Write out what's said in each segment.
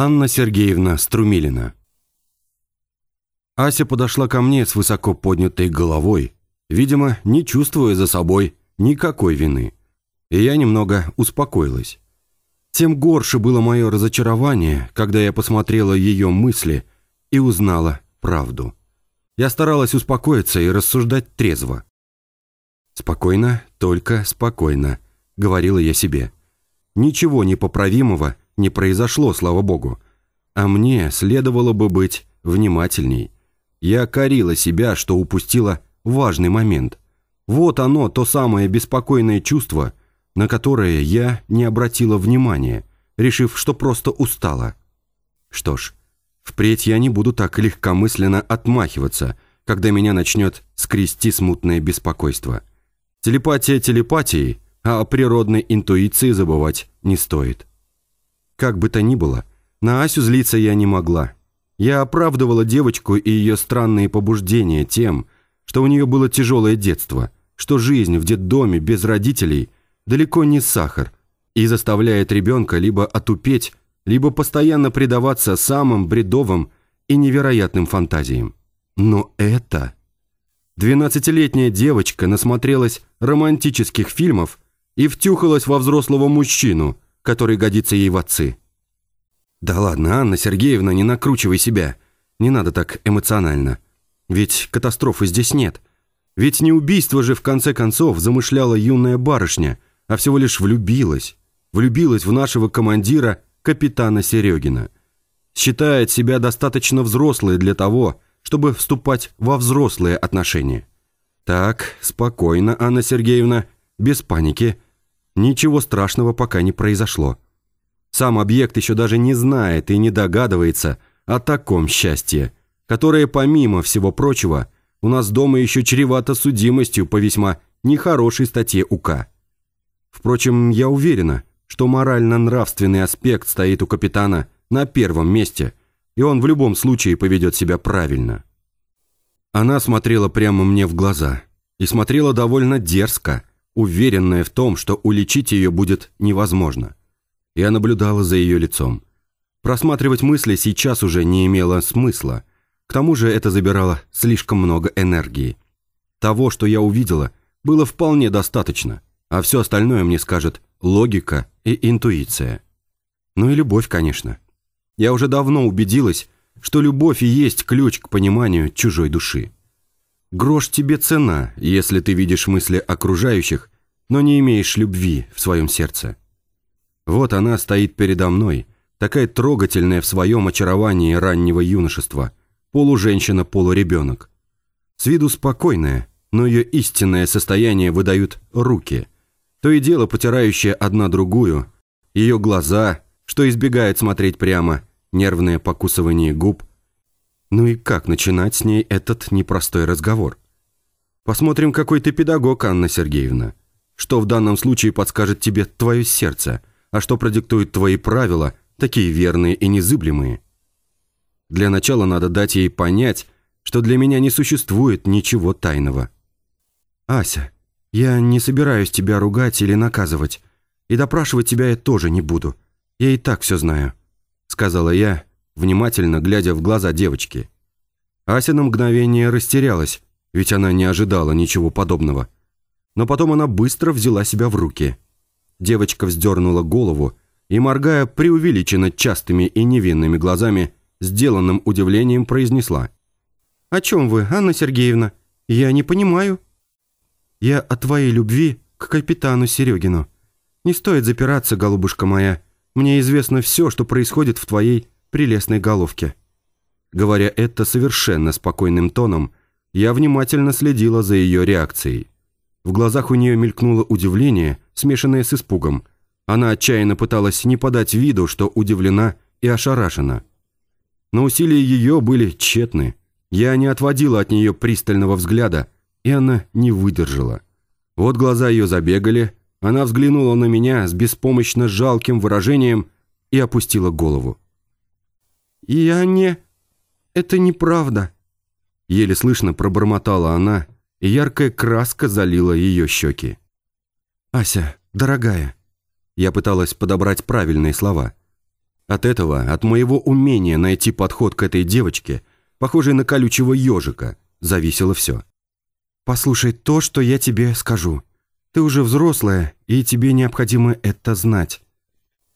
Анна Сергеевна Струмилина. Ася подошла ко мне с высоко поднятой головой, видимо, не чувствуя за собой никакой вины. И я немного успокоилась. Тем горше было мое разочарование, когда я посмотрела ее мысли и узнала правду. Я старалась успокоиться и рассуждать трезво. «Спокойно, только спокойно», — говорила я себе. «Ничего непоправимого не произошло, слава богу. А мне следовало бы быть внимательней. Я корила себя, что упустила важный момент. Вот оно, то самое беспокойное чувство, на которое я не обратила внимания, решив, что просто устала. Что ж, впредь я не буду так легкомысленно отмахиваться, когда меня начнет скрести смутное беспокойство. Телепатия телепатией, а о природной интуиции забывать не стоит. Как бы то ни было, на Асю злиться я не могла. Я оправдывала девочку и ее странные побуждения тем, что у нее было тяжелое детство, что жизнь в детдоме без родителей далеко не сахар и заставляет ребенка либо отупеть, либо постоянно предаваться самым бредовым и невероятным фантазиям. Но это... Двенадцатилетняя девочка насмотрелась романтических фильмов и втюхалась во взрослого мужчину – который годится ей в отцы. Да ладно, Анна Сергеевна, не накручивай себя. Не надо так эмоционально. Ведь катастрофы здесь нет. Ведь не убийство же в конце концов замышляла юная барышня, а всего лишь влюбилась. Влюбилась в нашего командира, капитана Серегина. Считает себя достаточно взрослой для того, чтобы вступать во взрослые отношения. Так, спокойно, Анна Сергеевна, без паники – Ничего страшного пока не произошло. Сам объект еще даже не знает и не догадывается о таком счастье, которое, помимо всего прочего, у нас дома еще чревато судимостью по весьма нехорошей статье УК. Впрочем, я уверена, что морально-нравственный аспект стоит у капитана на первом месте, и он в любом случае поведет себя правильно. Она смотрела прямо мне в глаза и смотрела довольно дерзко, уверенная в том, что уличить ее будет невозможно. Я наблюдала за ее лицом. Просматривать мысли сейчас уже не имело смысла. К тому же это забирало слишком много энергии. Того, что я увидела, было вполне достаточно, а все остальное мне скажет логика и интуиция. Ну и любовь, конечно. Я уже давно убедилась, что любовь и есть ключ к пониманию чужой души. Грош тебе цена, если ты видишь мысли окружающих, но не имеешь любви в своем сердце. Вот она стоит передо мной, такая трогательная в своем очаровании раннего юношества, полуженщина-полуребенок. С виду спокойная, но ее истинное состояние выдают руки, то и дело потирающие одна другую, ее глаза, что избегает смотреть прямо, нервное покусывание губ, ну и как начинать с ней этот непростой разговор? Посмотрим, какой ты педагог, Анна Сергеевна. Что в данном случае подскажет тебе твое сердце, а что продиктует твои правила, такие верные и незыблемые? Для начала надо дать ей понять, что для меня не существует ничего тайного. «Ася, я не собираюсь тебя ругать или наказывать, и допрашивать тебя я тоже не буду. Я и так все знаю», — сказала я, внимательно глядя в глаза девочки. Ася на мгновение растерялась, ведь она не ожидала ничего подобного. Но потом она быстро взяла себя в руки. Девочка вздернула голову и, моргая преувеличенно частыми и невинными глазами, сделанным удивлением произнесла. «О чем вы, Анна Сергеевна? Я не понимаю». «Я о твоей любви к капитану Серегину. Не стоит запираться, голубушка моя. Мне известно все, что происходит в твоей прелестной головке». Говоря это совершенно спокойным тоном, я внимательно следила за ее реакцией. В глазах у нее мелькнуло удивление, смешанное с испугом. Она отчаянно пыталась не подать виду, что удивлена и ошарашена. Но усилия ее были тщетны. Я не отводила от нее пристального взгляда, и она не выдержала. Вот глаза ее забегали, она взглянула на меня с беспомощно жалким выражением и опустила голову. «Я не... Это неправда», — еле слышно пробормотала она, и яркая краска залила ее щеки. «Ася, дорогая», — я пыталась подобрать правильные слова. От этого, от моего умения найти подход к этой девочке, похожей на колючего ежика, зависело все. «Послушай то, что я тебе скажу. Ты уже взрослая, и тебе необходимо это знать».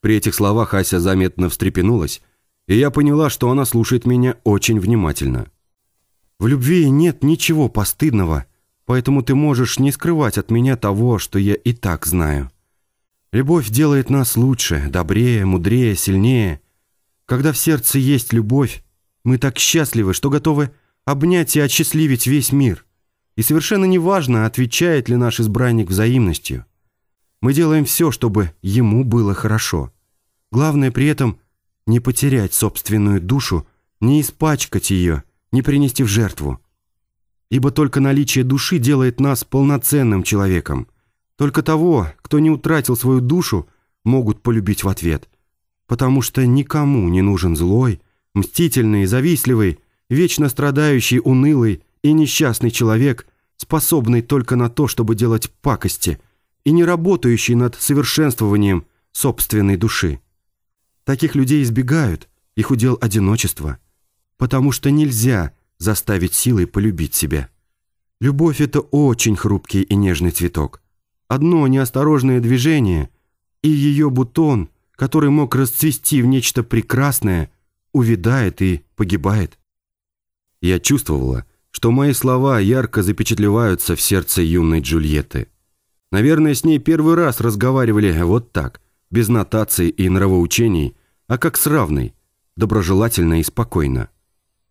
При этих словах Ася заметно встрепенулась, и я поняла, что она слушает меня очень внимательно. «В любви нет ничего постыдного, поэтому ты можешь не скрывать от меня того, что я и так знаю. Любовь делает нас лучше, добрее, мудрее, сильнее. Когда в сердце есть любовь, мы так счастливы, что готовы обнять и отсчастливить весь мир. И совершенно неважно, отвечает ли наш избранник взаимностью. Мы делаем все, чтобы ему было хорошо. Главное при этом не потерять собственную душу, не испачкать ее, не принести в жертву. Ибо только наличие души делает нас полноценным человеком. Только того, кто не утратил свою душу, могут полюбить в ответ. Потому что никому не нужен злой, мстительный, завистливый, вечно страдающий, унылый и несчастный человек, способный только на то, чтобы делать пакости, и не работающий над совершенствованием собственной души. Таких людей избегают, их удел одиночество, потому что нельзя заставить силой полюбить себя. Любовь – это очень хрупкий и нежный цветок. Одно неосторожное движение, и ее бутон, который мог расцвести в нечто прекрасное, увядает и погибает. Я чувствовала, что мои слова ярко запечатлеваются в сердце юной Джульетты. Наверное, с ней первый раз разговаривали вот так, без нотаций и нравоучений, а как с равной, доброжелательно и спокойно.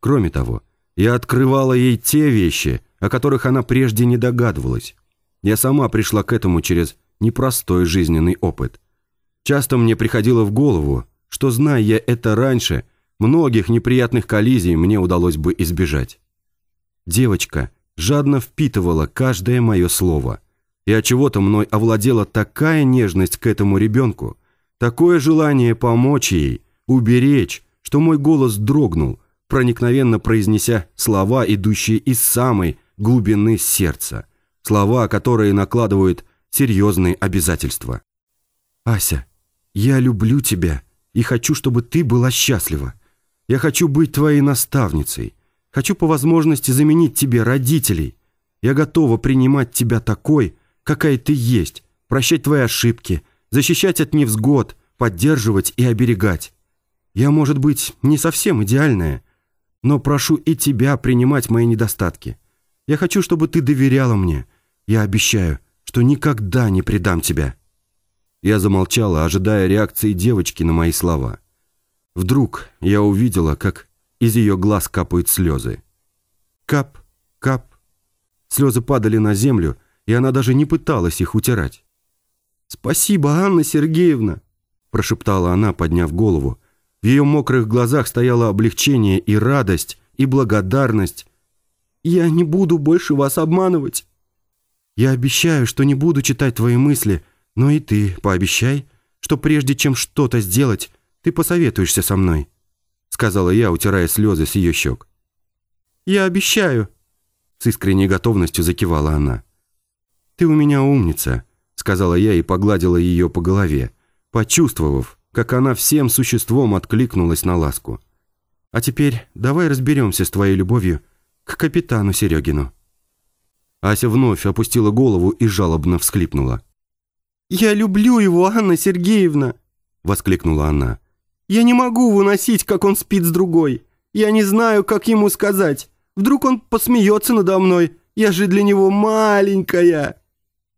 Кроме того, я открывала ей те вещи, о которых она прежде не догадывалась. Я сама пришла к этому через непростой жизненный опыт. Часто мне приходило в голову, что, зная я это раньше, многих неприятных коллизий мне удалось бы избежать. Девочка жадно впитывала каждое мое слово, и от чего то мной овладела такая нежность к этому ребенку, такое желание помочь ей, уберечь, что мой голос дрогнул, проникновенно произнеся слова, идущие из самой глубины сердца – Слова, которые накладывают серьезные обязательства. «Ася, я люблю тебя и хочу, чтобы ты была счастлива. Я хочу быть твоей наставницей. Хочу по возможности заменить тебе родителей. Я готова принимать тебя такой, какая ты есть, прощать твои ошибки, защищать от невзгод, поддерживать и оберегать. Я, может быть, не совсем идеальная, но прошу и тебя принимать мои недостатки. Я хочу, чтобы ты доверяла мне, я обещаю, что никогда не предам тебя». Я замолчала, ожидая реакции девочки на мои слова. Вдруг я увидела, как из ее глаз капают слезы. Кап, кап. Слезы падали на землю, и она даже не пыталась их утирать. «Спасибо, Анна Сергеевна!» прошептала она, подняв голову. В ее мокрых глазах стояло облегчение и радость, и благодарность. «Я не буду больше вас обманывать. Я обещаю, что не буду читать твои мысли, но и ты пообещай, что прежде чем что-то сделать, ты посоветуешься со мной», сказала я, утирая слезы с ее щек. «Я обещаю», с искренней готовностью закивала она. «Ты у меня умница», сказала я и погладила ее по голове, почувствовав, как она всем существом откликнулась на ласку. «А теперь давай разберемся с твоей любовью к капитану Серегину». Ася вновь опустила голову и жалобно всхлипнула. «Я люблю его, Анна Сергеевна!» – воскликнула она. «Я не могу выносить, как он спит с другой. Я не знаю, как ему сказать. Вдруг он посмеется надо мной. Я же для него маленькая!»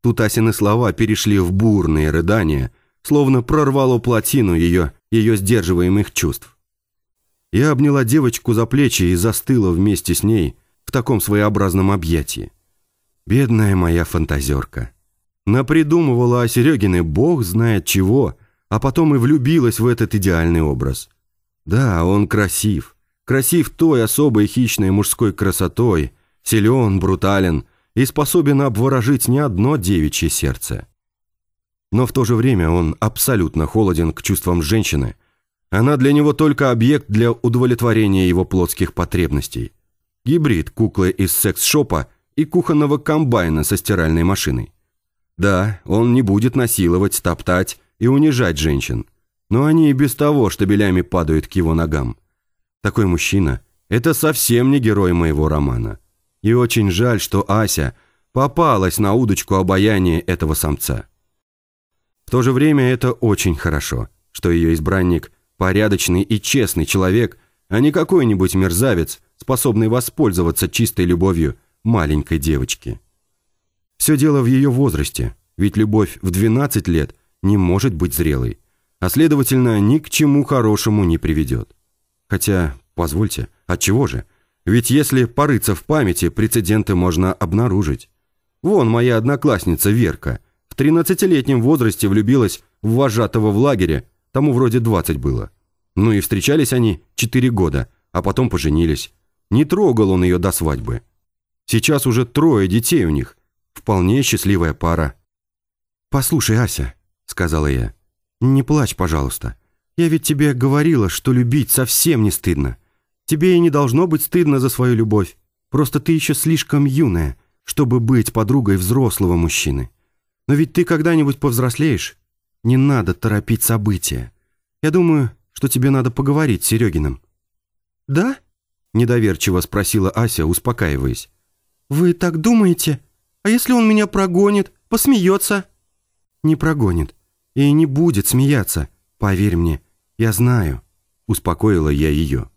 Тут Асины слова перешли в бурные рыдания, словно прорвало плотину ее, ее сдерживаемых чувств. Я обняла девочку за плечи и застыла вместе с ней в таком своеобразном объятии. Бедная моя фантазерка. Напридумывала о Серегине бог знает чего, а потом и влюбилась в этот идеальный образ. Да, он красив. Красив той особой хищной мужской красотой, силен, брутален и способен обворожить не одно девичье сердце. Но в то же время он абсолютно холоден к чувствам женщины. Она для него только объект для удовлетворения его плотских потребностей. Гибрид куклы из секс-шопа и кухонного комбайна со стиральной машиной. Да, он не будет насиловать, топтать и унижать женщин. но они и без того штабелями падают к его ногам. Такой мужчина – это совсем не герой моего романа. И очень жаль, что Ася попалась на удочку обаяния этого самца. В то же время это очень хорошо, что ее избранник – порядочный и честный человек, а не какой-нибудь мерзавец, способный воспользоваться чистой любовью маленькой девочки. Все дело в ее возрасте, ведь любовь в 12 лет не может быть зрелой, а следовательно, ни к чему хорошему не приведет. Хотя, позвольте, от чего же? Ведь если порыться в памяти, прецеденты можно обнаружить. Вон моя одноклассница Верка в 13-летнем возрасте влюбилась в вожатого в лагере, тому вроде 20 было. Ну и встречались они 4 года, а потом поженились. Не трогал он ее до свадьбы. Сейчас уже трое детей у них. Вполне счастливая пара. «Послушай, Ася», — сказала я, — «не плачь, пожалуйста. Я ведь тебе говорила, что любить совсем не стыдно. Тебе и не должно быть стыдно за свою любовь. Просто ты еще слишком юная, чтобы быть подругой взрослого мужчины. Но ведь ты когда-нибудь повзрослеешь. Не надо торопить события. Я думаю, что тебе надо поговорить с Серегиным». «Да?» – недоверчиво спросила Ася, успокаиваясь. «Вы так думаете? А если он меня прогонит, посмеется?» «Не прогонит. И не будет смеяться. Поверь мне, я знаю», – успокоила я ее.